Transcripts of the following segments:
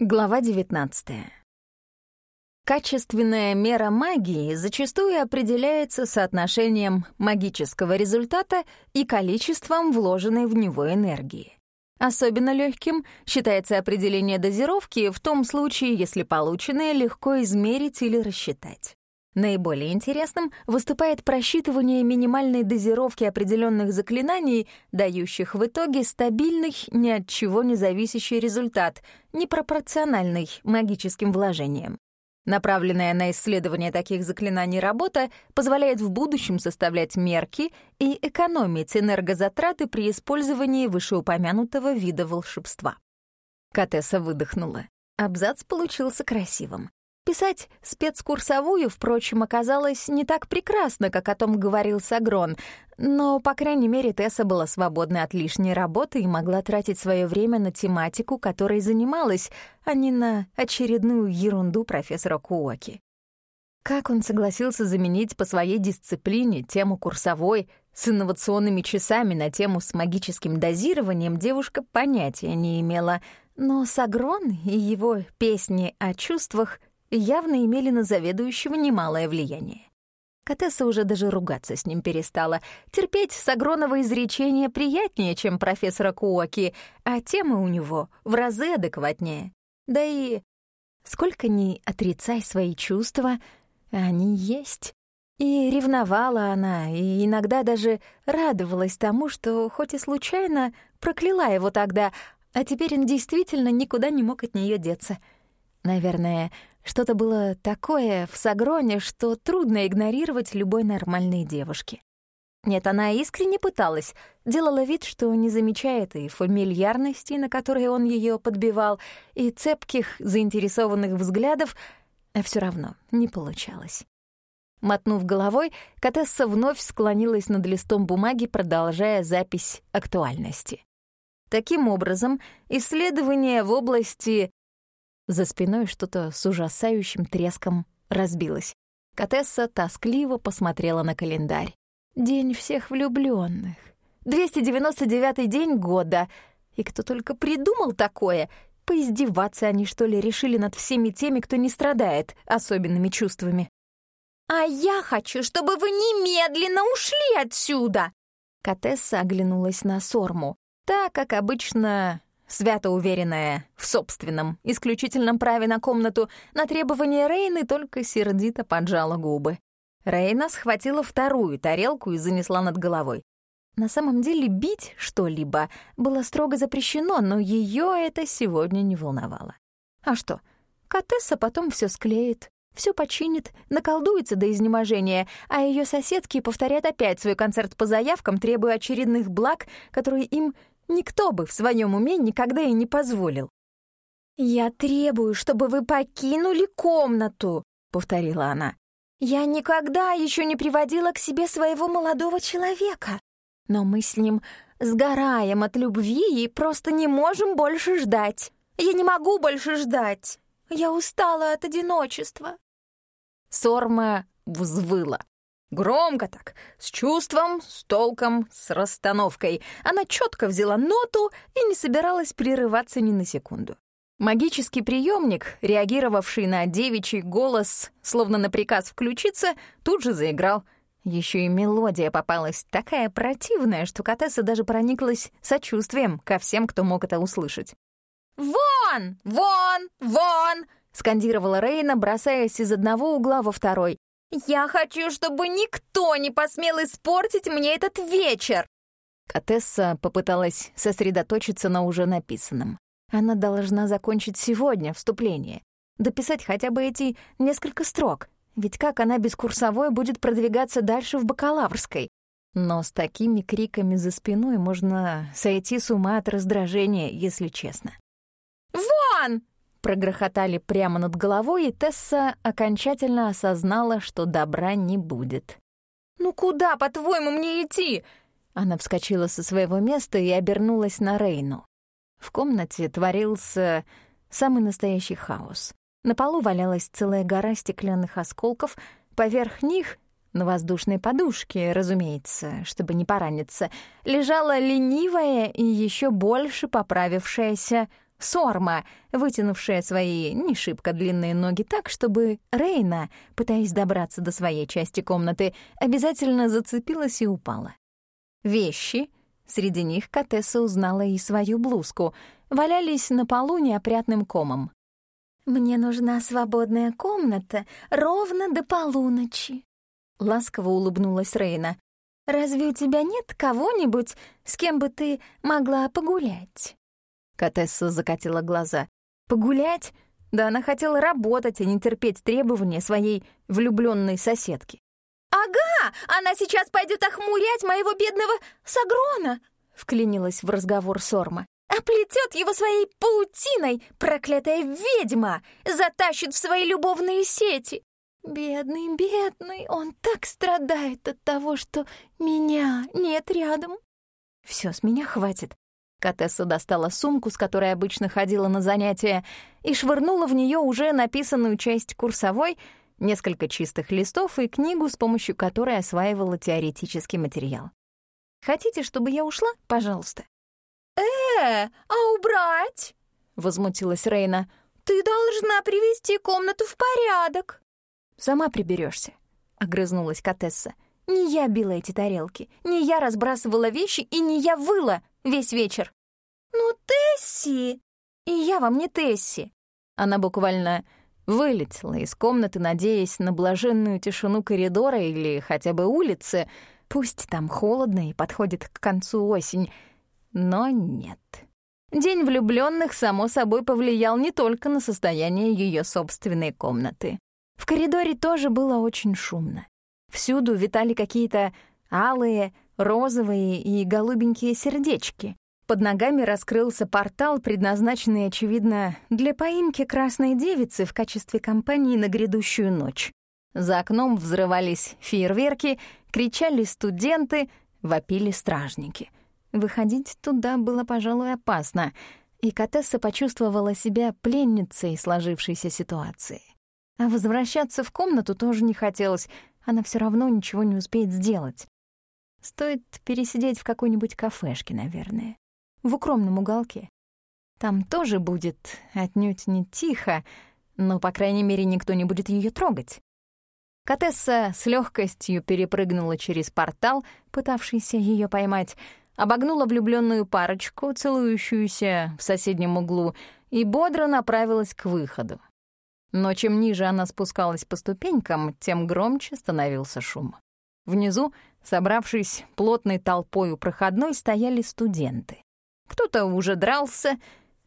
Глава 19. Качественная мера магии зачастую определяется соотношением магического результата и количеством вложенной в него энергии. Особенно легким считается определение дозировки в том случае, если полученное легко измерить или рассчитать. Наиболее интересным выступает просчитывание минимальной дозировки определенных заклинаний, дающих в итоге стабильный, ни от чего не зависящий результат, непропорциональный магическим вложениям. Направленная на исследование таких заклинаний работа позволяет в будущем составлять мерки и экономить энергозатраты при использовании вышеупомянутого вида волшебства. Катесса выдохнула. Абзац получился красивым. Писать спецкурсовую, впрочем, оказалось не так прекрасно, как о том говорил Сагрон, но, по крайней мере, Тесса была свободна от лишней работы и могла тратить свое время на тематику, которой занималась, а не на очередную ерунду профессора Куоки. Как он согласился заменить по своей дисциплине тему курсовой с инновационными часами на тему с магическим дозированием, девушка понятия не имела, но Сагрон и его песни о чувствах — явно имели на заведующего немалое влияние. Катесса уже даже ругаться с ним перестала. Терпеть Сагронова изречение приятнее, чем профессора Куоки, а темы у него в разы адекватнее. Да и сколько ни отрицай свои чувства, они есть. И ревновала она, и иногда даже радовалась тому, что хоть и случайно прокляла его тогда, а теперь он действительно никуда не мог от нее деться. Наверное, что-то было такое в Сагроне, что трудно игнорировать любой нормальной девушке. Нет, она искренне пыталась, делала вид, что не замечает и фамильярности, на которые он ее подбивал, и цепких, заинтересованных взглядов, а все равно не получалось. Мотнув головой, Катесса вновь склонилась над листом бумаги, продолжая запись актуальности. Таким образом, исследования в области за спиной что-то с ужасающим треском разбилось. Катесса тоскливо посмотрела на календарь. День всех влюбленных. 299-й день года. И кто только придумал такое? Поиздеваться они, что ли, решили над всеми теми, кто не страдает особенными чувствами. «А я хочу, чтобы вы немедленно ушли отсюда!» Катесса оглянулась на Сорму. Та, как обычно, свято уверенная в собственном, исключительном праве на комнату, на требование Рейны только сердито поджала губы. Рейна схватила вторую тарелку и занесла над головой. На самом деле бить что-либо было строго запрещено, но ее это сегодня не волновало. А что, Катесса потом все склеит, все починит, наколдуется до изнеможения, а ее соседки повторят опять свой концерт по заявкам, требуя очередных благ, которые им Никто бы в своем уме никогда и не позволил. «Я требую, чтобы вы покинули комнату», — повторила она. «Я никогда еще не приводила к себе своего молодого человека, но мы с ним сгораем от любви и просто не можем больше ждать. Я не могу больше ждать. Я устала от одиночества». Сорма взвыла. Громко так, с чувством, с толком, с расстановкой. Она четко взяла ноту и не собиралась прерываться ни на секунду. Магический приемник, реагировавший на девичий голос, словно на приказ включиться, тут же заиграл. Еще и мелодия попалась такая противная, что Катесса даже прониклась сочувствием ко всем, кто мог это услышать. «Вон! Вон! Вон!» — скандировала Рейна, бросаясь из одного угла во второй. «Я хочу, чтобы никто не посмел испортить мне этот вечер!» Катесса попыталась сосредоточиться на уже написанном. Она должна закончить сегодня вступление, дописать хотя бы эти несколько строк, ведь как она без курсовой будет продвигаться дальше в бакалаврской? Но с такими криками за спиной можно сойти с ума от раздражения, если честно. «Вон!» Прогрохотали прямо над головой, и Тесса окончательно осознала, что добра не будет. «Ну куда, по-твоему, мне идти?» Она вскочила со своего места и обернулась на Рейну. В комнате творился самый настоящий хаос. На полу валялась целая гора стеклянных осколков, поверх них на воздушной подушке, разумеется, чтобы не пораниться, лежала ленивая и еще больше поправившаяся Сорма, вытянувшая свои не шибко длинные ноги так, чтобы Рейна, пытаясь добраться до своей части комнаты, обязательно зацепилась и упала. Вещи, среди них Катесса узнала и свою блузку, валялись на полу неопрятным комом. «Мне нужна свободная комната ровно до полуночи», — ласково улыбнулась Рейна. «Разве у тебя нет кого-нибудь, с кем бы ты могла погулять?» Катесса закатила глаза. «Погулять? Да она хотела работать, а не терпеть требования своей влюбленной соседки». «Ага, она сейчас пойдет охмурять моего бедного Сагрона!» — вклинилась в разговор Сорма. «Оплетет его своей паутиной, проклятая ведьма! Затащит в свои любовные сети! Бедный, бедный, он так страдает от того, что меня нет рядом!» Все, с меня хватит. Катесса достала сумку, с которой обычно ходила на занятия, и швырнула в нее уже написанную часть курсовой, несколько чистых листов и книгу, с помощью которой осваивала теоретический материал. «Хотите, чтобы я ушла? Пожалуйста». «Э, а убрать?» — возмутилась Рейна. «Ты должна привести комнату в порядок». «Сама приберешься, огрызнулась Катесса. «Не я била эти тарелки, не я разбрасывала вещи и не я выла весь вечер». «Ну, Тесси!» «И я вам не Тесси!» Она буквально вылетела из комнаты, надеясь на блаженную тишину коридора или хотя бы улицы. Пусть там холодно и подходит к концу осень. Но нет. День влюбленных само собой, повлиял не только на состояние ее собственной комнаты. В коридоре тоже было очень шумно. Всюду витали какие-то алые, розовые и голубенькие сердечки. Под ногами раскрылся портал, предназначенный, очевидно, для поимки красной девицы в качестве компании на грядущую ночь. За окном взрывались фейерверки, кричали студенты, вопили стражники. Выходить туда было, пожалуй, опасно, и Катесса почувствовала себя пленницей сложившейся ситуации. А возвращаться в комнату тоже не хотелось, она все равно ничего не успеет сделать. Стоит пересидеть в какой-нибудь кафешке, наверное в укромном уголке. Там тоже будет отнюдь не тихо, но, по крайней мере, никто не будет ее трогать. Катесса с легкостью перепрыгнула через портал, пытавшийся ее поймать, обогнула влюбленную парочку, целующуюся в соседнем углу, и бодро направилась к выходу. Но чем ниже она спускалась по ступенькам, тем громче становился шум. Внизу, собравшись плотной толпой у проходной, стояли студенты. Кто-то уже дрался,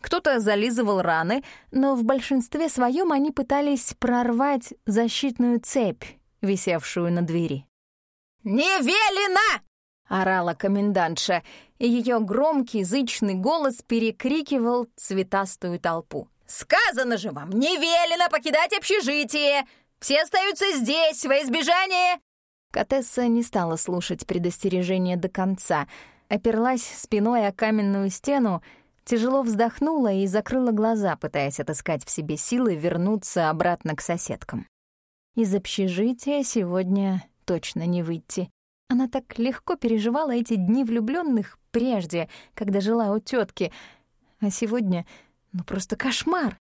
кто-то зализывал раны, но в большинстве своем они пытались прорвать защитную цепь, висевшую на двери. «Не велено!» — орала комендантша, и ее громкий зычный голос перекрикивал цветастую толпу. «Сказано же вам, не велено покидать общежитие! Все остаются здесь во избежание...» Катесса не стала слушать предостережение до конца — оперлась спиной о каменную стену, тяжело вздохнула и закрыла глаза, пытаясь отыскать в себе силы вернуться обратно к соседкам. Из общежития сегодня точно не выйти. Она так легко переживала эти дни влюбленных прежде, когда жила у тетки, а сегодня ну просто кошмар.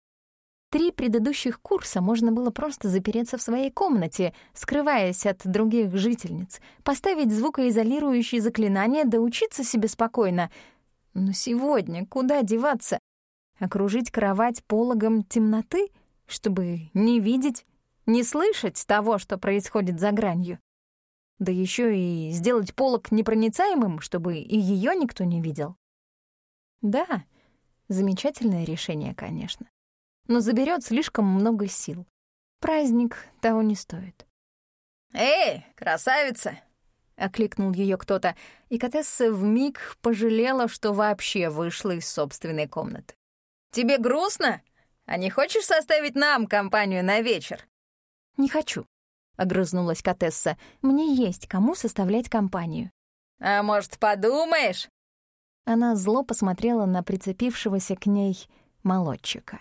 Три предыдущих курса можно было просто запереться в своей комнате, скрываясь от других жительниц, поставить звукоизолирующие заклинания да учиться себе спокойно. Но сегодня куда деваться? Окружить кровать пологом темноты, чтобы не видеть, не слышать того, что происходит за гранью? Да еще и сделать полог непроницаемым, чтобы и ее никто не видел? Да, замечательное решение, конечно но заберет слишком много сил. Праздник того не стоит. «Эй, красавица!» — окликнул ее кто-то, и Катесса вмиг пожалела, что вообще вышла из собственной комнаты. «Тебе грустно? А не хочешь составить нам компанию на вечер?» «Не хочу», — огрызнулась Катесса. «Мне есть кому составлять компанию». «А может, подумаешь?» Она зло посмотрела на прицепившегося к ней молодчика.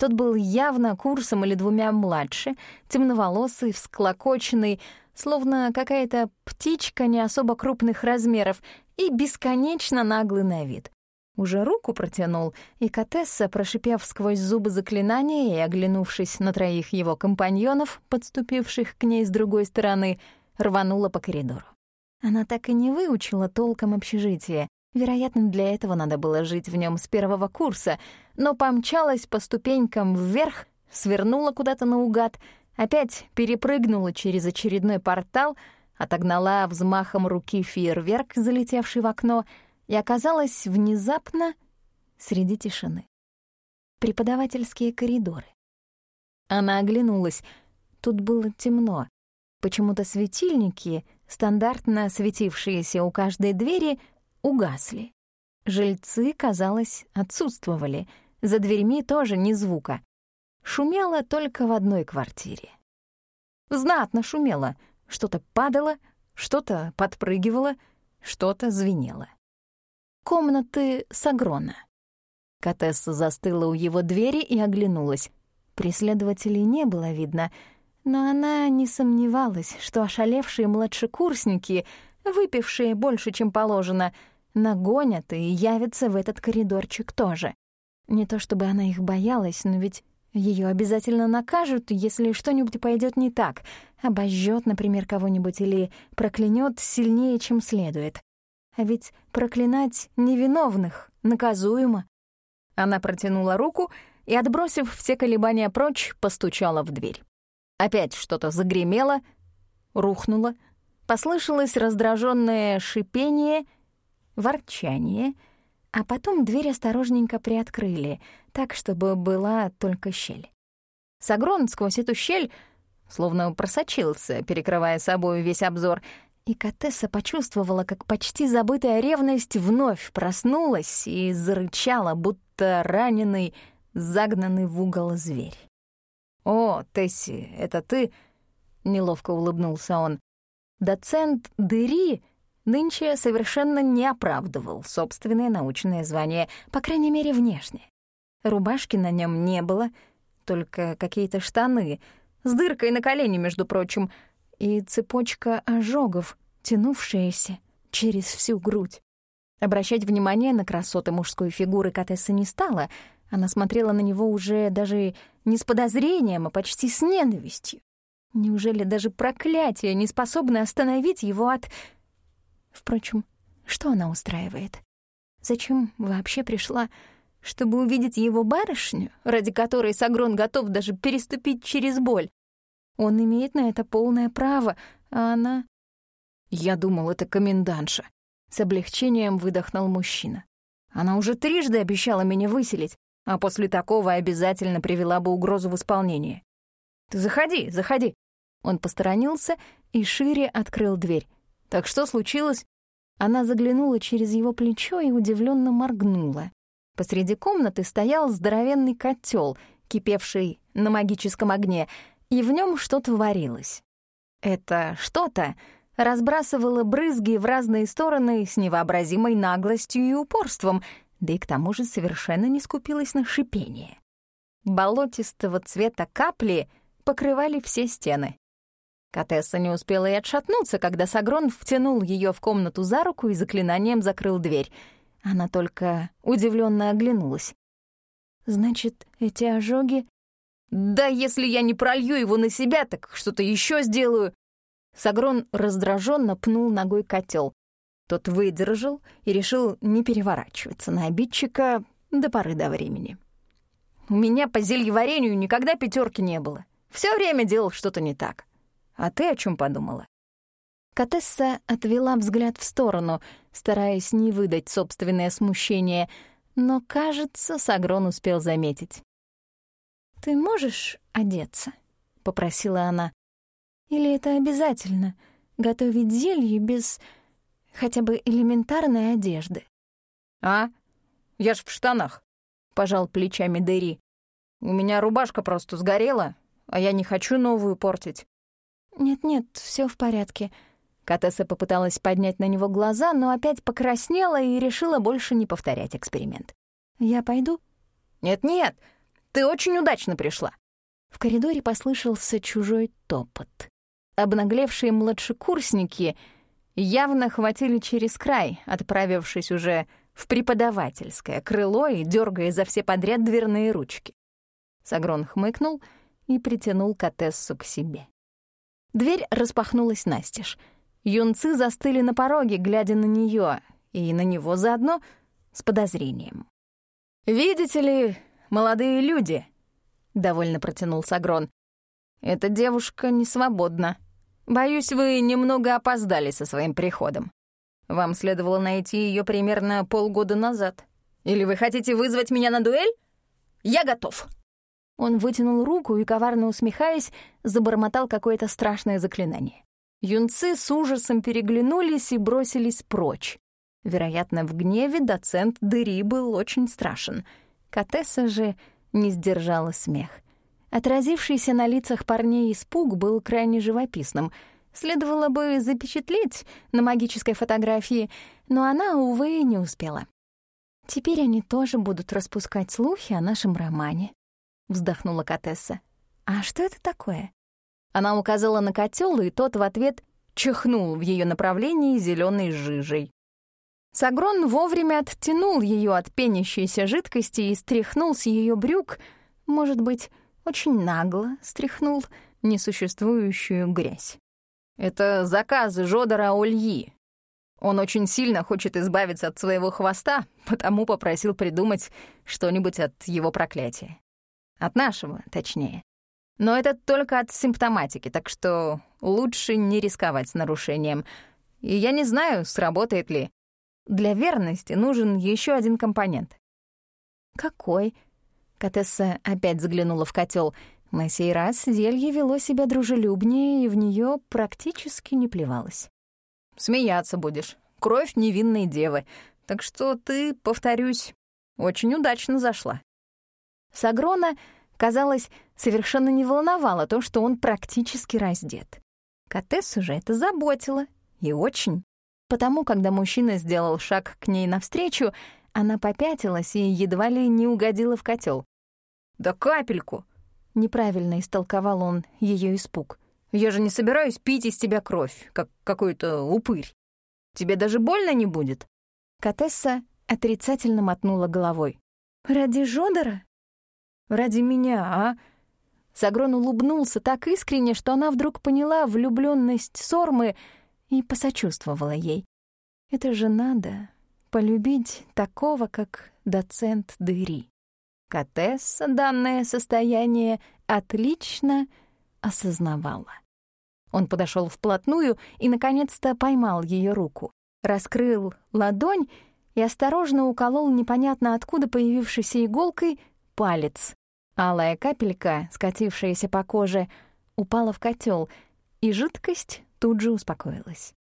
Тот был явно курсом или двумя младше, темноволосый, всклокоченный, словно какая-то птичка не особо крупных размеров и бесконечно наглый на вид. уже руку протянул, и Катесса, прошипев сквозь зубы заклинания и оглянувшись на троих его компаньонов, подступивших к ней с другой стороны, рванула по коридору. Она так и не выучила толком общежитие. Вероятно, для этого надо было жить в нем с первого курса, но помчалась по ступенькам вверх, свернула куда-то наугад, опять перепрыгнула через очередной портал, отогнала взмахом руки фейерверк, залетевший в окно, и оказалась внезапно среди тишины. Преподавательские коридоры. Она оглянулась. Тут было темно. Почему-то светильники, стандартно светившиеся у каждой двери, угасли. Жильцы, казалось, отсутствовали. За дверьми тоже ни звука. Шумело только в одной квартире. Знатно шумело. Что-то падало, что-то подпрыгивало, что-то звенело. Комнаты Сагрона. Катесса застыла у его двери и оглянулась. Преследователей не было видно, но она не сомневалась, что ошалевшие младшекурсники, выпившие больше, чем положено, нагонят и явятся в этот коридорчик тоже. Не то чтобы она их боялась, но ведь ее обязательно накажут, если что-нибудь пойдет не так, обожжет, например, кого-нибудь или проклянет сильнее, чем следует. А ведь проклинать невиновных наказуемо. Она протянула руку и, отбросив все колебания прочь, постучала в дверь. Опять что-то загремело, рухнуло, послышалось раздраженное шипение, ворчание — а потом дверь осторожненько приоткрыли, так, чтобы была только щель. Сагрон сквозь эту щель словно просочился, перекрывая собой весь обзор, и Катесса почувствовала, как почти забытая ревность вновь проснулась и зарычала, будто раненый, загнанный в угол зверь. «О, Тесси, это ты?» — неловко улыбнулся он. Доцент Дыри нынче совершенно не оправдывал собственное научное звание, по крайней мере, внешне. Рубашки на нем не было, только какие-то штаны, с дыркой на колене, между прочим, и цепочка ожогов, тянувшаяся через всю грудь. Обращать внимание на красоты мужской фигуры Катесса не стала, она смотрела на него уже даже не с подозрением, а почти с ненавистью. Неужели даже проклятие не способно остановить его от Впрочем, что она устраивает? Зачем вообще пришла? Чтобы увидеть его барышню, ради которой Сагрон готов даже переступить через боль. Он имеет на это полное право, а она... Я думал, это комендантша. С облегчением выдохнул мужчина. Она уже трижды обещала меня выселить, а после такого обязательно привела бы угрозу в исполнение. «Ты заходи, заходи!» Он посторонился и шире открыл дверь. Так что случилось? Она заглянула через его плечо и удивленно моргнула. Посреди комнаты стоял здоровенный котел, кипевший на магическом огне, и в нем что-то варилось. Это что-то разбрасывало брызги в разные стороны с невообразимой наглостью и упорством, да и к тому же совершенно не скупилось на шипение. Болотистого цвета капли покрывали все стены. Катесса не успела и отшатнуться, когда Сагрон втянул ее в комнату за руку и заклинанием закрыл дверь. Она только удивленно оглянулась. «Значит, эти ожоги...» «Да если я не пролью его на себя, так что-то еще сделаю!» Сагрон раздраженно пнул ногой котел. Тот выдержал и решил не переворачиваться на обидчика до поры до времени. «У меня по зельеварению никогда пятерки не было. Все время делал что-то не так. А ты о чем подумала?» Катесса отвела взгляд в сторону, стараясь не выдать собственное смущение, но, кажется, Сагрон успел заметить. «Ты можешь одеться?» — попросила она. «Или это обязательно — готовить зелье без хотя бы элементарной одежды?» «А? Я ж в штанах», — пожал плечами Дэри. «У меня рубашка просто сгорела, а я не хочу новую портить. «Нет-нет, все в порядке». Катесса попыталась поднять на него глаза, но опять покраснела и решила больше не повторять эксперимент. «Я пойду?» «Нет-нет, ты очень удачно пришла». В коридоре послышался чужой топот. Обнаглевшие младшекурсники явно хватили через край, отправившись уже в преподавательское крыло и дергая за все подряд дверные ручки. Сагрон хмыкнул и притянул Катессу к себе. Дверь распахнулась настежь. Юнцы застыли на пороге, глядя на нее и на него заодно с подозрением. «Видите ли, молодые люди», — довольно протянул Сагрон, — «эта девушка не свободна. Боюсь, вы немного опоздали со своим приходом. Вам следовало найти ее примерно полгода назад. Или вы хотите вызвать меня на дуэль? Я готов». Он вытянул руку и, коварно усмехаясь, забормотал какое-то страшное заклинание. Юнцы с ужасом переглянулись и бросились прочь. Вероятно, в гневе доцент Дыри был очень страшен. Катесса же не сдержала смех. Отразившийся на лицах парней испуг был крайне живописным. Следовало бы запечатлеть на магической фотографии, но она, увы, не успела. «Теперь они тоже будут распускать слухи о нашем романе», — вздохнула Катесса. «А что это такое?» Она указала на котел, и тот в ответ чихнул в ее направлении зеленой жижей. Сагрон вовремя оттянул ее от пенящейся жидкости и стряхнул с ее брюк, может быть, очень нагло стряхнул несуществующую грязь. «Это заказы Жодора Ольи. Он очень сильно хочет избавиться от своего хвоста, потому попросил придумать что-нибудь от его проклятия. От нашего, точнее. Но это только от симптоматики, так что лучше не рисковать с нарушением. И я не знаю, сработает ли. Для верности нужен еще один компонент. «Какой?» Катесса опять заглянула в котел. На сей раз зелье вело себя дружелюбнее и в нее практически не плевалось. «Смеяться будешь. Кровь невинной девы. Так что ты, повторюсь, очень удачно зашла». Сагрона, казалось, совершенно не волновало то, что он практически раздет. Катессу же это заботило. И очень. Потому, когда мужчина сделал шаг к ней навстречу, она попятилась и едва ли не угодила в котел. «Да капельку!» — неправильно истолковал он ее испуг. «Я же не собираюсь пить из тебя кровь, как какой-то упырь. Тебе даже больно не будет?» Катесса отрицательно мотнула головой. «Ради Жодора?» «Ради меня, а?» Сагрон улыбнулся так искренне, что она вдруг поняла влюбленность Сормы — и посочувствовала ей. Это же надо полюбить такого, как доцент Дыри. Катесса данное состояние отлично осознавала. Он подошел вплотную и, наконец-то, поймал ее руку, раскрыл ладонь и осторожно уколол непонятно откуда появившейся иголкой палец. Алая капелька, скатившаяся по коже, упала в котел, и жидкость тут же успокоилась.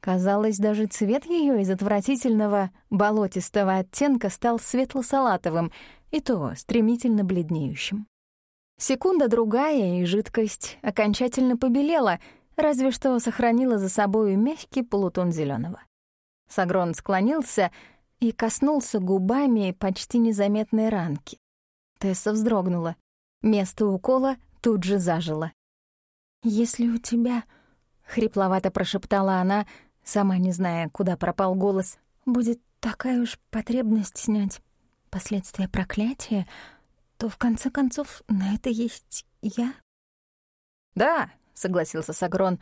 Казалось, даже цвет ее из отвратительного болотистого оттенка стал светло-салатовым, и то стремительно бледнеющим. Секунда-другая, и жидкость окончательно побелела, разве что сохранила за собою мягкий полутон зеленого. Сагрон склонился и коснулся губами почти незаметной ранки. Тесса вздрогнула. Место укола тут же зажило. «Если у тебя Хрипловато прошептала она, сама не зная, куда пропал голос. «Будет такая уж потребность снять последствия проклятия, то в конце концов на это есть я». «Да», — согласился Сагрон,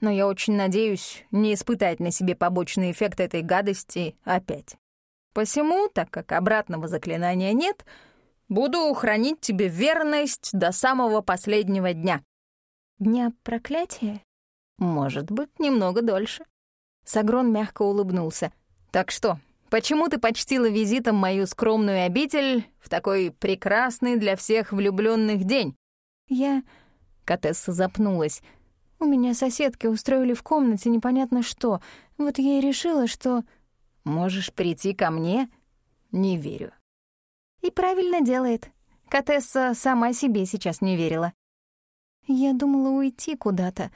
«но я очень надеюсь не испытать на себе побочный эффект этой гадости опять. Посему, так как обратного заклинания нет, буду хранить тебе верность до самого последнего дня». «Дня проклятия?» Может быть, немного дольше. Сагрон мягко улыбнулся. Так что, почему ты почтила визитом мою скромную обитель в такой прекрасный для всех влюбленных день? Я... Катесса запнулась. У меня соседки устроили в комнате непонятно что. Вот я и решила, что... Можешь прийти ко мне? Не верю. И правильно делает. Катесса сама себе сейчас не верила. Я думала уйти куда-то,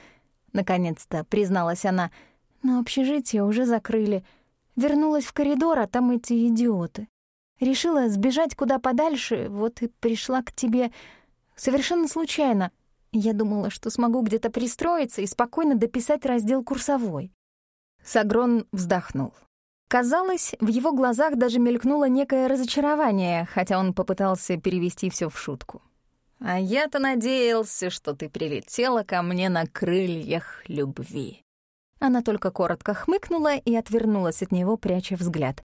наконец-то призналась она. Но общежитие уже закрыли. Вернулась в коридор, а там эти идиоты. Решила сбежать куда подальше, вот и пришла к тебе совершенно случайно. Я думала, что смогу где-то пристроиться и спокойно дописать раздел курсовой. Сагрон вздохнул. Казалось, в его глазах даже мелькнуло некое разочарование, хотя он попытался перевести все в шутку. «А я-то надеялся, что ты прилетела ко мне на крыльях любви». Она только коротко хмыкнула и отвернулась от него, пряча взгляд.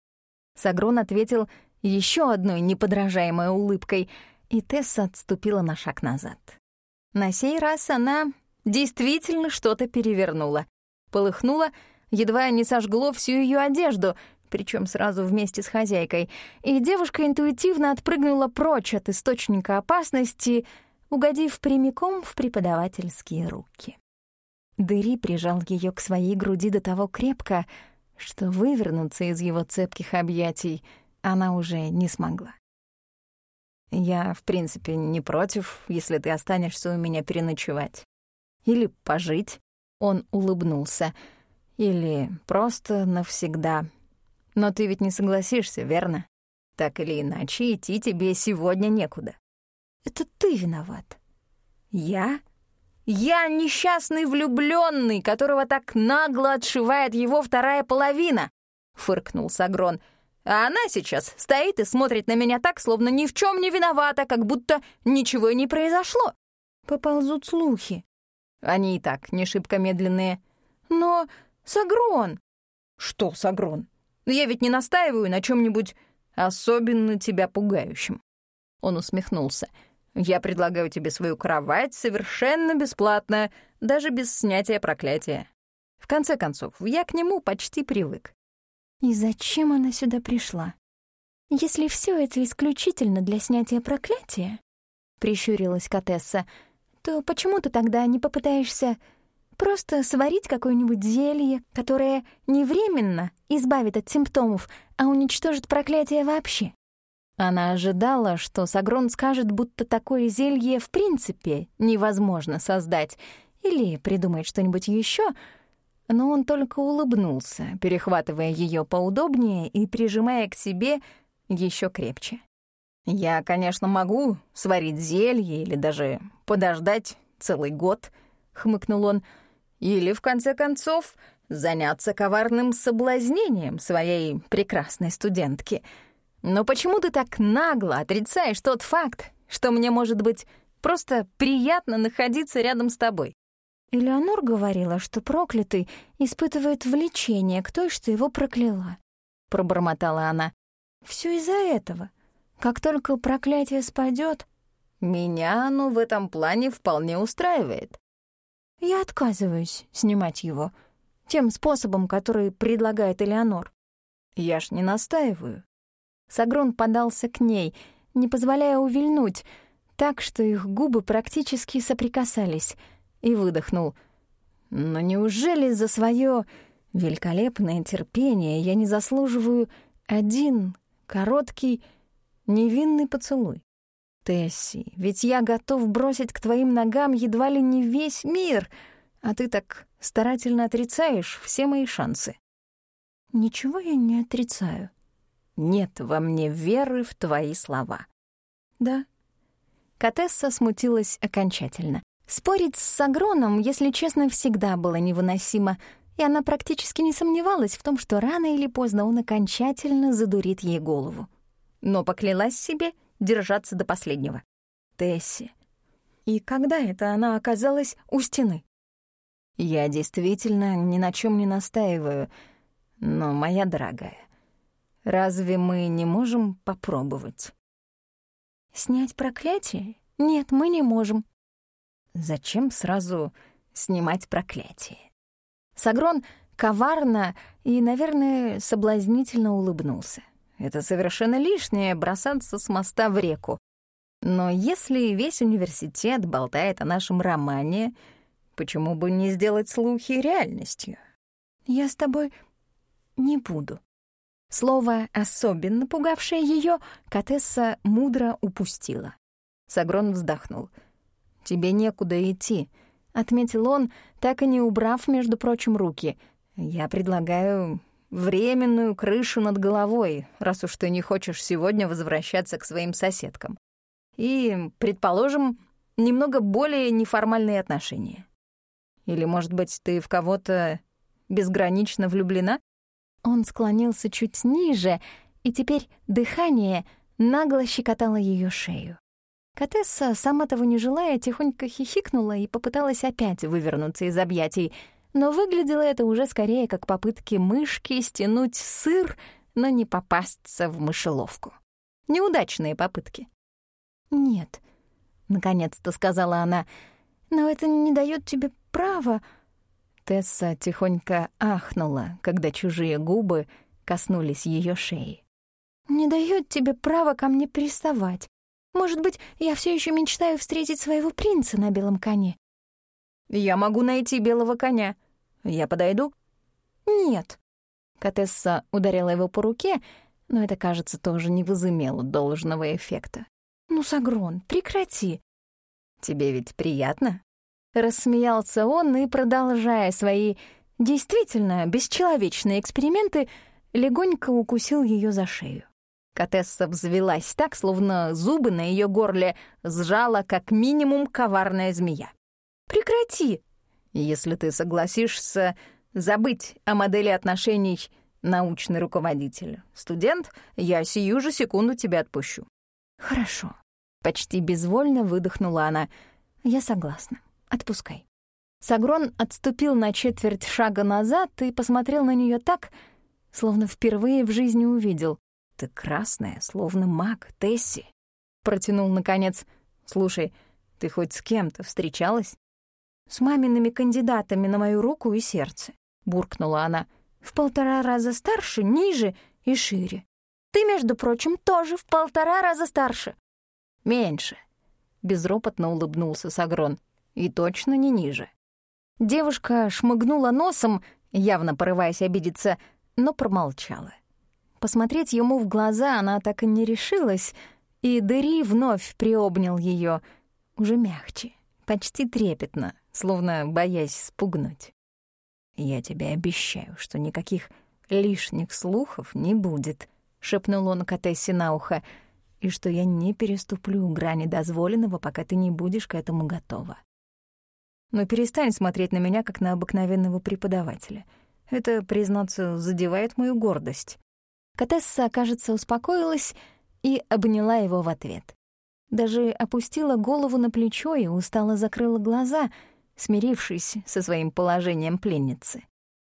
Сагрон ответил еще одной неподражаемой улыбкой, и Тесса отступила на шаг назад. На сей раз она действительно что-то перевернула. Полыхнула, едва не сожгло всю ее одежду, причем сразу вместе с хозяйкой, и девушка интуитивно отпрыгнула прочь от источника опасности, угодив прямиком в преподавательские руки. Дыри прижал ее к своей груди до того крепко, что вывернуться из его цепких объятий она уже не смогла. «Я, в принципе, не против, если ты останешься у меня переночевать. Или пожить», — он улыбнулся, «или просто навсегда. Но ты ведь не согласишься, верно? Так или иначе, идти тебе сегодня некуда». «Это ты виноват». «Я?» Я несчастный влюбленный, которого так нагло отшивает его вторая половина, фыркнул Сагрон. А она сейчас стоит и смотрит на меня так, словно ни в чем не виновата, как будто ничего не произошло. Поползут слухи. Они и так не шибко медленные. Но Сагрон... Что Сагрон? Я ведь не настаиваю на чем-нибудь особенно тебя пугающем. Он усмехнулся. Я предлагаю тебе свою кровать совершенно бесплатно, даже без снятия проклятия. В конце концов, я к нему почти привык. И зачем она сюда пришла? Если все это исключительно для снятия проклятия, прищурилась Катесса, то почему ты тогда не попытаешься просто сварить какое-нибудь зелье, которое не временно избавит от симптомов, а уничтожит проклятие вообще? Она ожидала, что Сагрон скажет, будто такое зелье в принципе невозможно создать, или придумает что-нибудь еще, но он только улыбнулся, перехватывая ее поудобнее и прижимая к себе еще крепче. «Я, конечно, могу сварить зелье или даже подождать целый год», — хмыкнул он, «или, в конце концов, заняться коварным соблазнением своей прекрасной студентки — но почему ты так нагло отрицаешь тот факт, что мне, может быть, просто приятно находиться рядом с тобой? Элеонор говорила, что проклятый испытывает влечение к той, что его прокляла. Пробормотала она. Все из-за этого. Как только проклятие спадет, меня оно в этом плане вполне устраивает. Я отказываюсь снимать его тем способом, который предлагает Элеонор. Я ж не настаиваю. Сагрон подался к ней, не позволяя увильнуть, так что их губы практически соприкасались, и выдохнул. «Но неужели за свое великолепное терпение я не заслуживаю один короткий невинный поцелуй? Тесси, ведь я готов бросить к твоим ногам едва ли не весь мир, а ты так старательно отрицаешь все мои шансы». «Ничего я не отрицаю», нет во мне веры в твои слова». «Да». Катесса смутилась окончательно. Спорить с Сагроном, если честно, всегда было невыносимо, и она практически не сомневалась в том, что рано или поздно он окончательно задурит ей голову. Но поклялась себе держаться до последнего. Тесси. И когда это она оказалась у стены? «Я действительно ни на чем не настаиваю, но, моя дорогая, Разве мы не можем попробовать? Снять проклятие? Нет, мы не можем. Зачем сразу снимать проклятие? Сагрон коварно и, наверное, соблазнительно улыбнулся. Это совершенно лишнее — бросаться с моста в реку. Но если весь университет болтает о нашем романе, почему бы не сделать слухи реальностью? Я с тобой не буду. Слово, особенно пугавшее ее, Катесса мудро упустила. Сагрон вздохнул. «Тебе некуда идти», — отметил он, так и не убрав, между прочим, руки. «Я предлагаю временную крышу над головой, раз уж ты не хочешь сегодня возвращаться к своим соседкам. И, предположим, немного более неформальные отношения. Или, может быть, ты в кого-то безгранично влюблена?» Он склонился чуть ниже, и теперь дыхание нагло щекотало ее шею. Катесса, сама того не желая, тихонько хихикнула и попыталась опять вывернуться из объятий, но выглядело это уже скорее как попытки мышки стянуть сыр, но не попасться в мышеловку. Неудачные попытки. «Нет», — наконец-то сказала она, — «но это не дает тебе права...» Тесса тихонько ахнула, когда чужие губы коснулись ее шеи. «Не дает тебе права ко мне приставать. Может быть, я все еще мечтаю встретить своего принца на белом коне?» «Я могу найти белого коня. Я подойду?» «Нет». Катесса ударила его по руке, но это, кажется, тоже не возымело должного эффекта. «Ну, Сагрон, прекрати!» «Тебе ведь приятно?» Рассмеялся он и, продолжая свои действительно бесчеловечные эксперименты, легонько укусил ее за шею. Катесса взвелась так, словно зубы на ее горле сжала как минимум коварная змея. «Прекрати!» «Если ты согласишься забыть о модели отношений научный руководитель, студент, я сию же секунду тебя отпущу». «Хорошо». Почти безвольно выдохнула она. «Я согласна. Отпускай». Сагрон отступил на четверть шага назад и посмотрел на нее так, словно впервые в жизни увидел. «Ты красная, словно маг, Тесси», — протянул наконец. «Слушай, ты хоть с кем-то встречалась?» «С мамиными кандидатами на мою руку и сердце», — буркнула она. «В полтора раза старше, ниже и шире. Ты, между прочим, тоже в полтора раза старше». «Меньше», — безропотно улыбнулся Сагрон и точно не ниже. Девушка шмыгнула носом, явно порываясь обидеться, но промолчала. Посмотреть ему в глаза она так и не решилась, и Дери вновь приобнял ее, уже мягче, почти трепетно, словно боясь спугнуть. «Я тебе обещаю, что никаких лишних слухов не будет», — шепнул он Катессе на ухо, «и что я не переступлю грани дозволенного, пока ты не будешь к этому готова. Но перестань смотреть на меня, как на обыкновенного преподавателя. Это, признаться, задевает мою гордость». Катесса, кажется, успокоилась и обняла его в ответ. Даже опустила голову на плечо и устало закрыла глаза, смирившись со своим положением пленницы.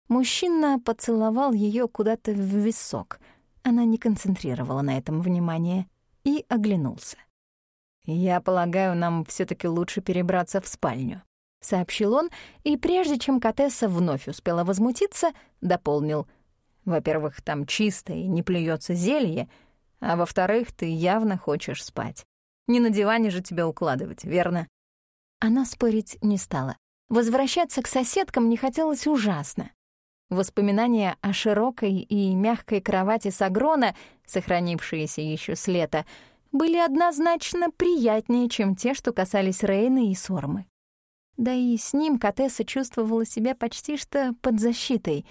Мужчина поцеловал ее куда-то в висок. Она не концентрировала на этом внимание и оглянулся. «Я полагаю, нам все таки лучше перебраться в спальню», — сообщил он, и прежде чем Катесса вновь успела возмутиться, дополнил. «Во-первых, там чисто и не плюется зелье, а во-вторых, ты явно хочешь спать. Не на диване же тебя укладывать, верно?» Она спорить не стала. Возвращаться к соседкам не хотелось ужасно. Воспоминания о широкой и мягкой кровати Сагрона, сохранившиеся еще с лета, были однозначно приятнее, чем те, что касались Рейны и Сормы. Да и с ним Катесса чувствовала себя почти что под защитой,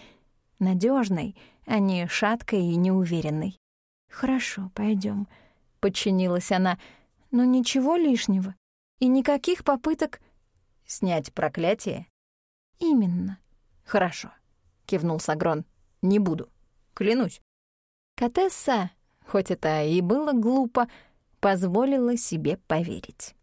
надежной, а не шаткой и неуверенной. «Хорошо, пойдем, подчинилась она, — «но ничего лишнего и никаких попыток...» «Снять проклятие?» «Именно». «Хорошо», — кивнул Сагрон. «Не буду. Клянусь». Катесса, хоть это и было глупо, позволила себе поверить.